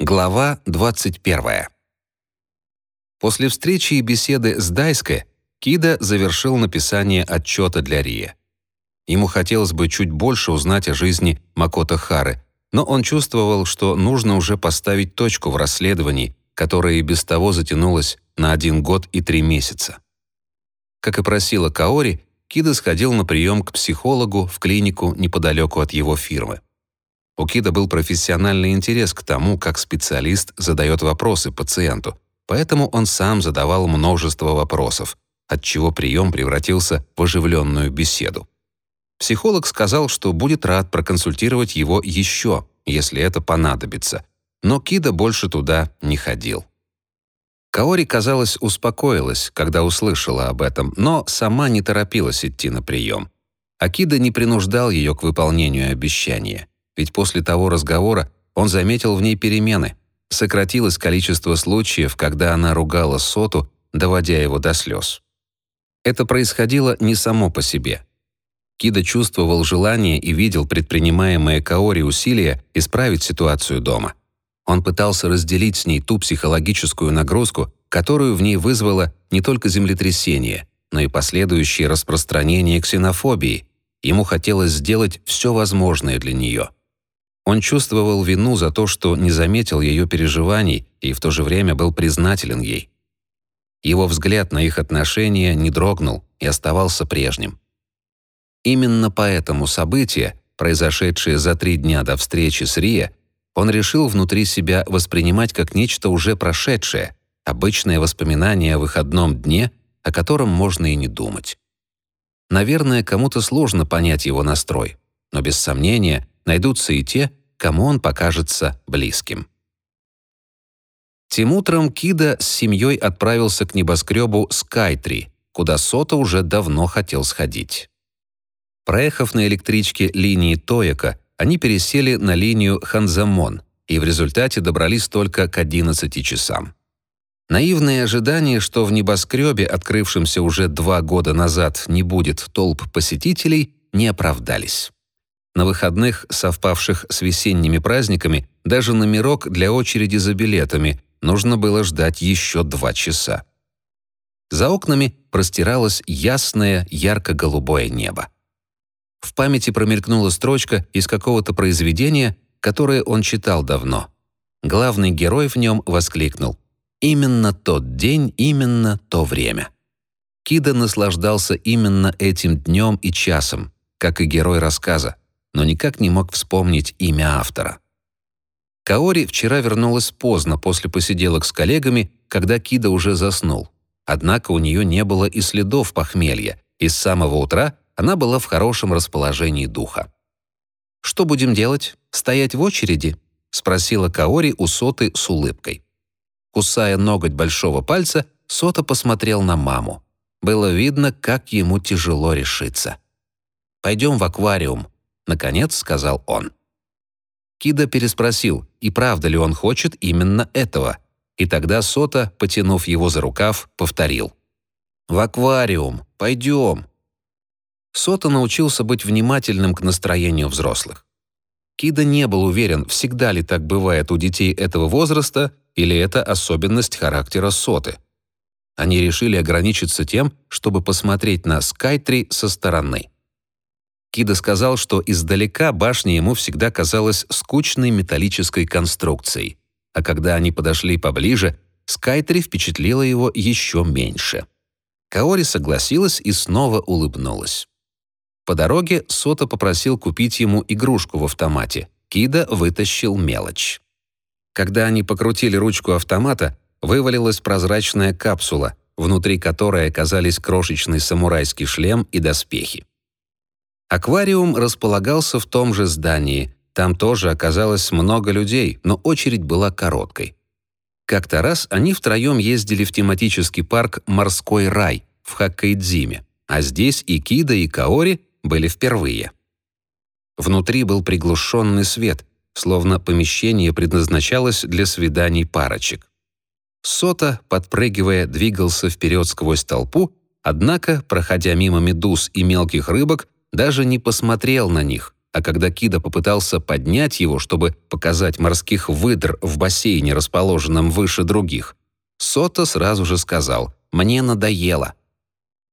Глава 21. После встречи и беседы с Дайской Кида завершил написание отчета для Рия. Ему хотелось бы чуть больше узнать о жизни Макото Хары, но он чувствовал, что нужно уже поставить точку в расследовании, которое и без того затянулось на один год и три месяца. Как и просила Каори, Кида сходил на прием к психологу в клинику неподалеку от его фирмы. У Кида был профессиональный интерес к тому, как специалист задает вопросы пациенту, поэтому он сам задавал множество вопросов, отчего прием превратился в оживленную беседу. Психолог сказал, что будет рад проконсультировать его еще, если это понадобится, но Кида больше туда не ходил. Каори, казалось, успокоилась, когда услышала об этом, но сама не торопилась идти на прием. Акида не принуждал ее к выполнению обещания ведь после того разговора он заметил в ней перемены. Сократилось количество случаев, когда она ругала Соту, доводя его до слез. Это происходило не само по себе. Кида чувствовал желание и видел предпринимаемые Каори усилия исправить ситуацию дома. Он пытался разделить с ней ту психологическую нагрузку, которую в ней вызвало не только землетрясение, но и последующее распространение ксенофобии. Ему хотелось сделать все возможное для нее. Он чувствовал вину за то, что не заметил ее переживаний и в то же время был признателен ей. Его взгляд на их отношения не дрогнул и оставался прежним. Именно поэтому события, произошедшие за три дня до встречи с Рия, он решил внутри себя воспринимать как нечто уже прошедшее, обычное воспоминание о выходном дне, о котором можно и не думать. Наверное, кому-то сложно понять его настрой, но без сомнения найдутся и те, кому он покажется близким. Тем утром Кида с семьей отправился к небоскребу Скайтри, куда Сота уже давно хотел сходить. Проехав на электричке линии Тояка, они пересели на линию Ханзамон и в результате добрались только к 11 часам. Наивные ожидания, что в небоскребе, открывшемся уже два года назад, не будет толп посетителей, не оправдались. На выходных, совпавших с весенними праздниками, даже номерок для очереди за билетами нужно было ждать еще два часа. За окнами простиралось ясное ярко-голубое небо. В памяти промелькнула строчка из какого-то произведения, которое он читал давно. Главный герой в нем воскликнул «Именно тот день, именно то время». Кида наслаждался именно этим днем и часом, как и герой рассказа но никак не мог вспомнить имя автора. Каори вчера вернулась поздно после посиделок с коллегами, когда Кида уже заснул. Однако у нее не было и следов похмелья, и с самого утра она была в хорошем расположении духа. «Что будем делать? Стоять в очереди?» — спросила Каори у Соты с улыбкой. Кусая ноготь большого пальца, Сота посмотрел на маму. Было видно, как ему тяжело решиться. «Пойдем в аквариум», Наконец сказал он. Кида переспросил, и правда ли он хочет именно этого. И тогда Сота, потянув его за рукав, повторил. «В аквариум! Пойдем!» Сота научился быть внимательным к настроению взрослых. Кида не был уверен, всегда ли так бывает у детей этого возраста или это особенность характера Соты. Они решили ограничиться тем, чтобы посмотреть на Скайтри со стороны. Кида сказал, что издалека башня ему всегда казалась скучной металлической конструкцией, а когда они подошли поближе, Скайтри впечатлила его еще меньше. Каори согласилась и снова улыбнулась. По дороге Сота попросил купить ему игрушку в автомате. Кида вытащил мелочь. Когда они покрутили ручку автомата, вывалилась прозрачная капсула, внутри которой оказались крошечный самурайский шлем и доспехи. Аквариум располагался в том же здании. Там тоже оказалось много людей, но очередь была короткой. Как-то раз они втроем ездили в тематический парк «Морской рай» в Хоккайдзиме, а здесь и Кида, и Каори были впервые. Внутри был приглушенный свет, словно помещение предназначалось для свиданий парочек. Сота, подпрыгивая, двигался вперед сквозь толпу, однако, проходя мимо медуз и мелких рыбок, даже не посмотрел на них, а когда Кида попытался поднять его, чтобы показать морских выдр в бассейне, расположенном выше других, Сота сразу же сказал «Мне надоело».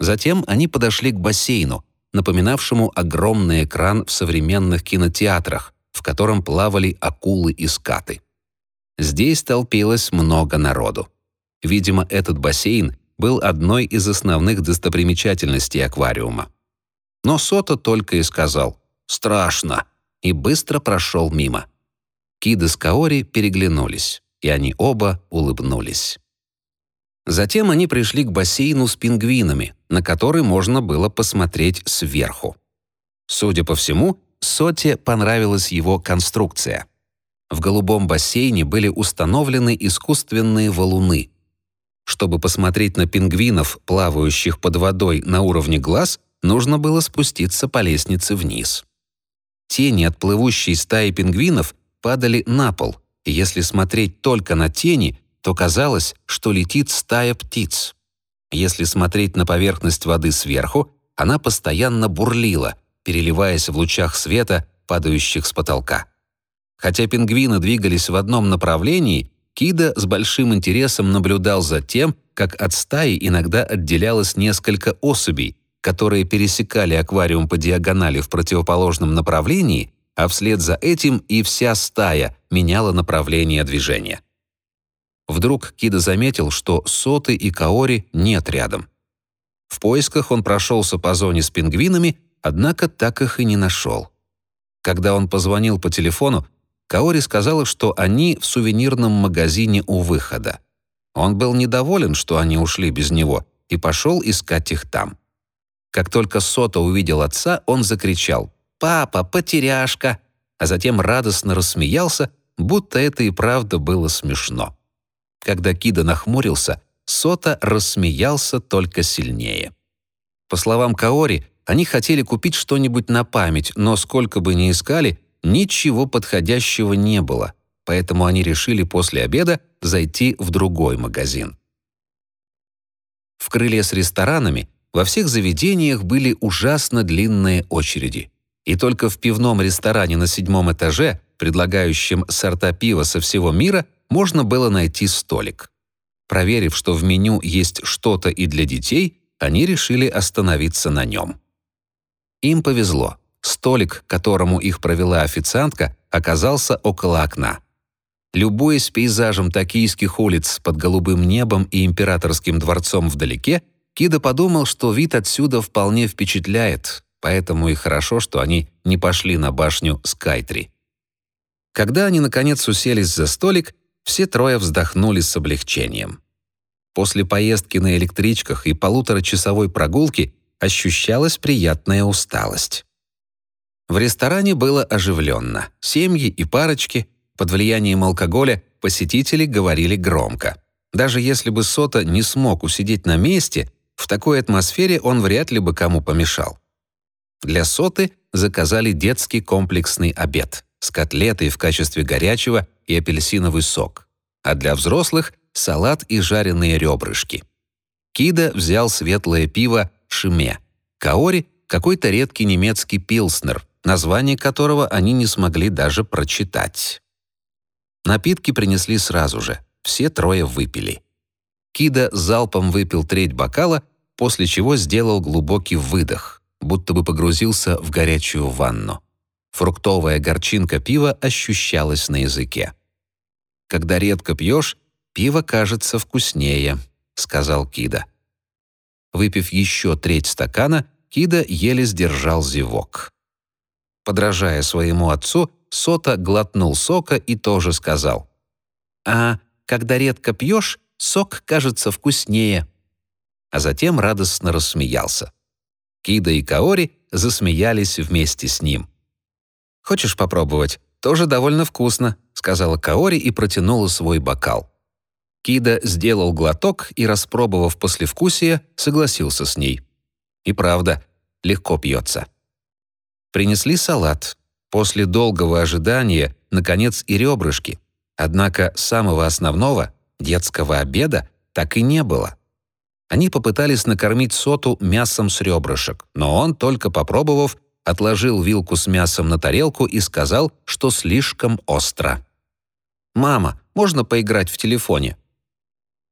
Затем они подошли к бассейну, напоминавшему огромный экран в современных кинотеатрах, в котором плавали акулы и скаты. Здесь толпилось много народу. Видимо, этот бассейн был одной из основных достопримечательностей аквариума. Но Сота только и сказал «Страшно!» и быстро прошел мимо. Кида с Каори переглянулись, и они оба улыбнулись. Затем они пришли к бассейну с пингвинами, на который можно было посмотреть сверху. Судя по всему, Соте понравилась его конструкция. В голубом бассейне были установлены искусственные валуны. Чтобы посмотреть на пингвинов, плавающих под водой на уровне глаз, нужно было спуститься по лестнице вниз. Тени от плывущей стаи пингвинов падали на пол, и если смотреть только на тени, то казалось, что летит стая птиц. Если смотреть на поверхность воды сверху, она постоянно бурлила, переливаясь в лучах света, падающих с потолка. Хотя пингвины двигались в одном направлении, Кида с большим интересом наблюдал за тем, как от стаи иногда отделялось несколько особей, которые пересекали аквариум по диагонали в противоположном направлении, а вслед за этим и вся стая меняла направление движения. Вдруг Кида заметил, что Соты и Каори нет рядом. В поисках он прошелся по зоне с пингвинами, однако так их и не нашел. Когда он позвонил по телефону, Каори сказала, что они в сувенирном магазине у выхода. Он был недоволен, что они ушли без него, и пошел искать их там. Как только Сота увидел отца, он закричал «Папа, потеряшка!», а затем радостно рассмеялся, будто это и правда было смешно. Когда Кида нахмурился, Сота рассмеялся только сильнее. По словам Каори, они хотели купить что-нибудь на память, но сколько бы ни искали, ничего подходящего не было, поэтому они решили после обеда зайти в другой магазин. В крыле с ресторанами во всех заведениях были ужасно длинные очереди. И только в пивном ресторане на седьмом этаже, предлагающем сорта пива со всего мира, можно было найти столик. Проверив, что в меню есть что-то и для детей, они решили остановиться на нем. Им повезло. Столик, к которому их провела официантка, оказался около окна. Любуясь пейзажем токийских улиц под голубым небом и императорским дворцом вдалеке, Кида подумал, что вид отсюда вполне впечатляет, поэтому и хорошо, что они не пошли на башню Скайтри. Когда они, наконец, уселись за столик, все трое вздохнули с облегчением. После поездки на электричках и полуторачасовой прогулки ощущалась приятная усталость. В ресторане было оживленно. Семьи и парочки, под влиянием алкоголя, посетители говорили громко. Даже если бы Сота не смог усидеть на месте, в такой атмосфере он вряд ли бы кому помешал. Для Соты заказали детский комплексный обед с котлетой в качестве горячего и апельсиновый сок, а для взрослых — салат и жареные ребрышки. Кида взял светлое пиво «Шиме», Каори — какой-то редкий немецкий пилснер, название которого они не смогли даже прочитать. Напитки принесли сразу же, все трое выпили. Кида залпом выпил треть бокала, после чего сделал глубокий выдох, будто бы погрузился в горячую ванну. Фруктовая горчинка пива ощущалась на языке. «Когда редко пьешь, пиво кажется вкуснее», — сказал Кида. Выпив еще треть стакана, Кида еле сдержал зевок. Подражая своему отцу, Сота глотнул сока и тоже сказал. «А когда редко пьешь, сок кажется вкуснее». А затем радостно рассмеялся. Кида и Каори засмеялись вместе с ним. «Хочешь попробовать? Тоже довольно вкусно», — сказала Каори и протянула свой бокал. Кида сделал глоток и, распробовав послевкусие, согласился с ней. И правда, легко пьется. Принесли салат. После долгого ожидания, наконец, и ребрышки. Однако самого основного, детского обеда, так и не было. Они попытались накормить Соту мясом с ребрышек, но он, только попробовав, отложил вилку с мясом на тарелку и сказал, что слишком остро. «Мама, можно поиграть в телефоне?»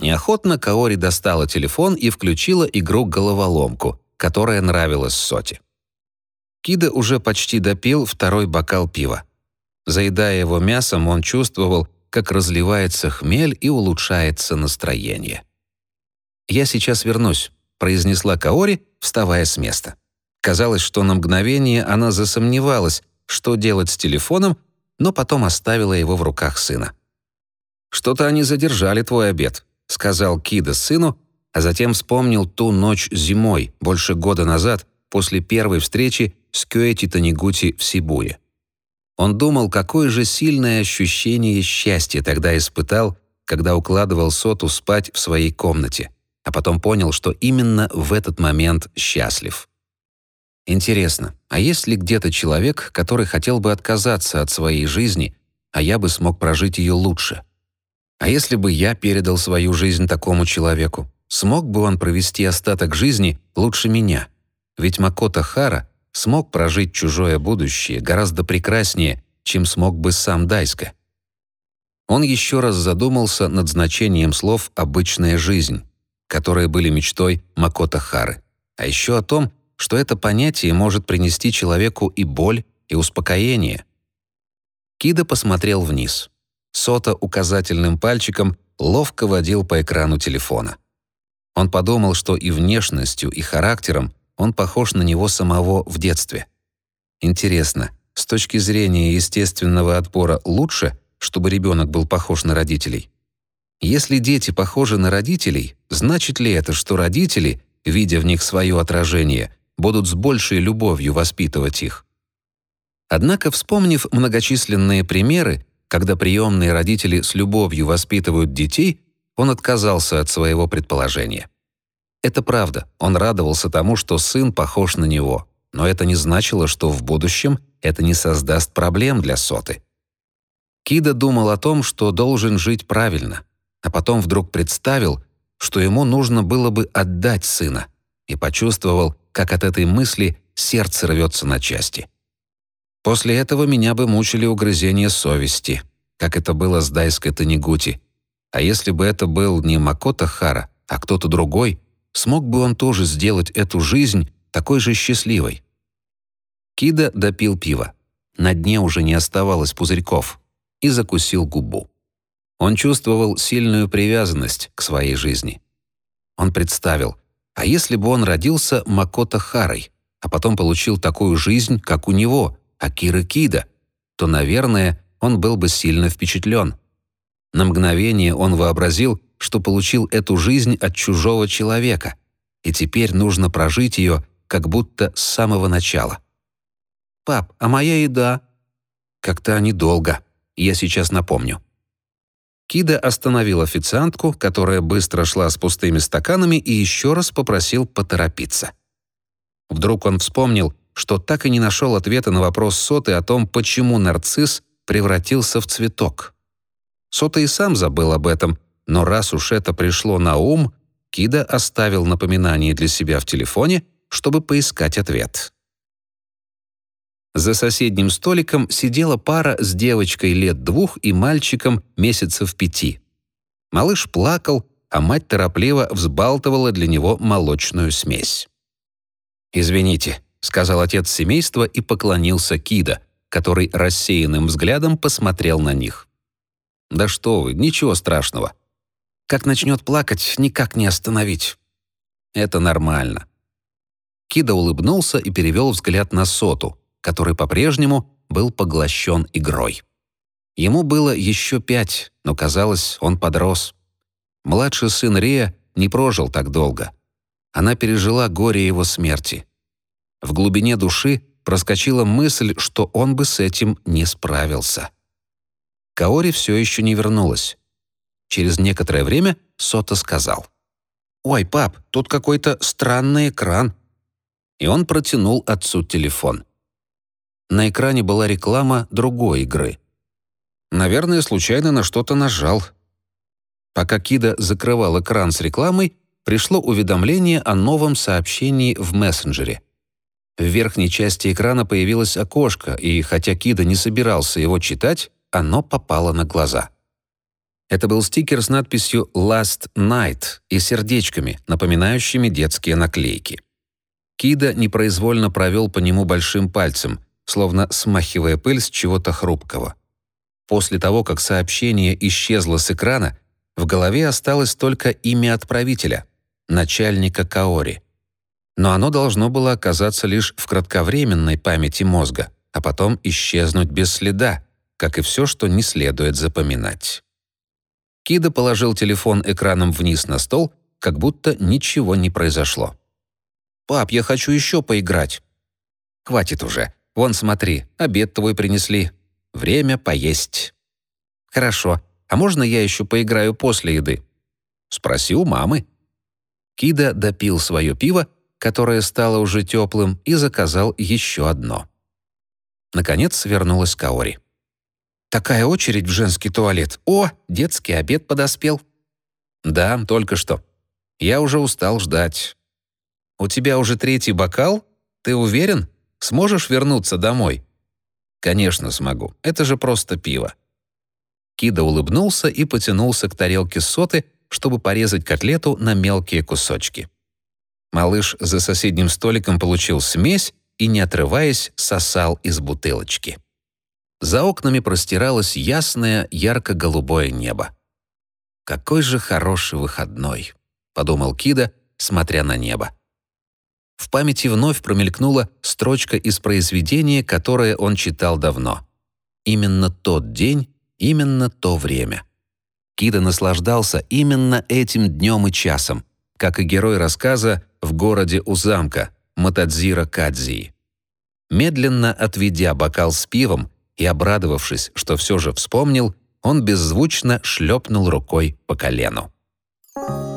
Неохотно Каори достала телефон и включила игру-головоломку, которая нравилась Соте. Кида уже почти допил второй бокал пива. Заедая его мясом, он чувствовал, как разливается хмель и улучшается настроение. «Я сейчас вернусь», — произнесла Каори, вставая с места. Казалось, что на мгновение она засомневалась, что делать с телефоном, но потом оставила его в руках сына. «Что-то они задержали твой обед», — сказал Кида сыну, а затем вспомнил ту ночь зимой, больше года назад, после первой встречи с Кёэти Танигути в Сибуе. Он думал, какое же сильное ощущение счастья тогда испытал, когда укладывал Соту спать в своей комнате, а потом понял, что именно в этот момент счастлив. Интересно, а есть ли где-то человек, который хотел бы отказаться от своей жизни, а я бы смог прожить ее лучше? А если бы я передал свою жизнь такому человеку, смог бы он провести остаток жизни лучше меня? Ведь Макото Хара смог прожить чужое будущее гораздо прекраснее, чем смог бы сам Дайска. Он еще раз задумался над значением слов «обычная жизнь», которые были мечтой Макото Хары, а еще о том, что это понятие может принести человеку и боль, и успокоение. Кида посмотрел вниз. Сота указательным пальчиком ловко водил по экрану телефона. Он подумал, что и внешностью, и характером он похож на него самого в детстве. Интересно, с точки зрения естественного отбора лучше, чтобы ребенок был похож на родителей? Если дети похожи на родителей, значит ли это, что родители, видя в них свое отражение, будут с большей любовью воспитывать их? Однако, вспомнив многочисленные примеры, когда приемные родители с любовью воспитывают детей, он отказался от своего предположения. Это правда, он радовался тому, что сын похож на него, но это не значило, что в будущем это не создаст проблем для Соты. Кида думал о том, что должен жить правильно, а потом вдруг представил, что ему нужно было бы отдать сына, и почувствовал, как от этой мысли сердце рвется на части. После этого меня бы мучили угрызения совести, как это было с Дайской Танигути. А если бы это был не Макото Хара, а кто-то другой, смог бы он тоже сделать эту жизнь такой же счастливой. Кида допил пиво. На дне уже не оставалось пузырьков. И закусил губу. Он чувствовал сильную привязанность к своей жизни. Он представил, а если бы он родился Макото Харой, а потом получил такую жизнь, как у него, Акиры Кида, то, наверное, он был бы сильно впечатлен. На мгновение он вообразил, что получил эту жизнь от чужого человека, и теперь нужно прожить ее как будто с самого начала. «Пап, а моя еда?» «Как-то недолго. Я сейчас напомню». Кида остановил официантку, которая быстро шла с пустыми стаканами, и еще раз попросил поторопиться. Вдруг он вспомнил, что так и не нашел ответа на вопрос Соты о том, почему нарцисс превратился в цветок. Сота и сам забыл об этом, но раз уж это пришло на ум, Кида оставил напоминание для себя в телефоне, чтобы поискать ответ. За соседним столиком сидела пара с девочкой лет двух и мальчиком месяцев пяти. Малыш плакал, а мать торопливо взбалтывала для него молочную смесь. «Извините», — сказал отец семейства и поклонился Кида, который рассеянным взглядом посмотрел на них. «Да что вы, ничего страшного. Как начнет плакать, никак не остановить. Это нормально. Кида улыбнулся и перевел взгляд на Соту, который по-прежнему был поглощен игрой. Ему было еще пять, но казалось, он подрос. Младший сын Рия не прожил так долго. Она пережила горе его смерти. В глубине души проскочила мысль, что он бы с этим не справился. Каори все еще не вернулась. Через некоторое время Сота сказал. «Ой, пап, тут какой-то странный экран». И он протянул отцу телефон. На экране была реклама другой игры. Наверное, случайно на что-то нажал. Пока Кида закрывал экран с рекламой, пришло уведомление о новом сообщении в мессенджере. В верхней части экрана появилось окошко, и хотя Кида не собирался его читать, оно попало на глаза. Это был стикер с надписью «Last Night» и сердечками, напоминающими детские наклейки. Кида непроизвольно провел по нему большим пальцем, словно смахивая пыль с чего-то хрупкого. После того, как сообщение исчезло с экрана, в голове осталось только имя отправителя — начальника Каори. Но оно должно было оказаться лишь в кратковременной памяти мозга, а потом исчезнуть без следа, как и все, что не следует запоминать. Кида положил телефон экраном вниз на стол, как будто ничего не произошло. «Пап, я хочу еще поиграть». «Хватит уже. Вон, смотри, обед твой принесли. Время поесть». «Хорошо. А можно я еще поиграю после еды?» «Спроси у мамы». Кида допил свое пиво, которое стало уже теплым, и заказал еще одно. Наконец вернулась Каори. «Такая очередь в женский туалет. О, детский обед подоспел». «Да, только что. Я уже устал ждать». «У тебя уже третий бокал? Ты уверен? Сможешь вернуться домой?» «Конечно смогу. Это же просто пиво». Кида улыбнулся и потянулся к тарелке соты, чтобы порезать котлету на мелкие кусочки. Малыш за соседним столиком получил смесь и, не отрываясь, сосал из бутылочки. За окнами простиралось ясное, ярко-голубое небо. «Какой же хороший выходной», — подумал Кида, смотря на небо. В памяти вновь промелькнула строчка из произведения, которое он читал давно. Именно тот день, именно то время. Кида наслаждался именно этим днем и часом, как и герой рассказа «В городе у замка» Матадзира Кадзии. Медленно отведя бокал с пивом и обрадовавшись, что все же вспомнил, он беззвучно шлепнул рукой по колену. Thank you.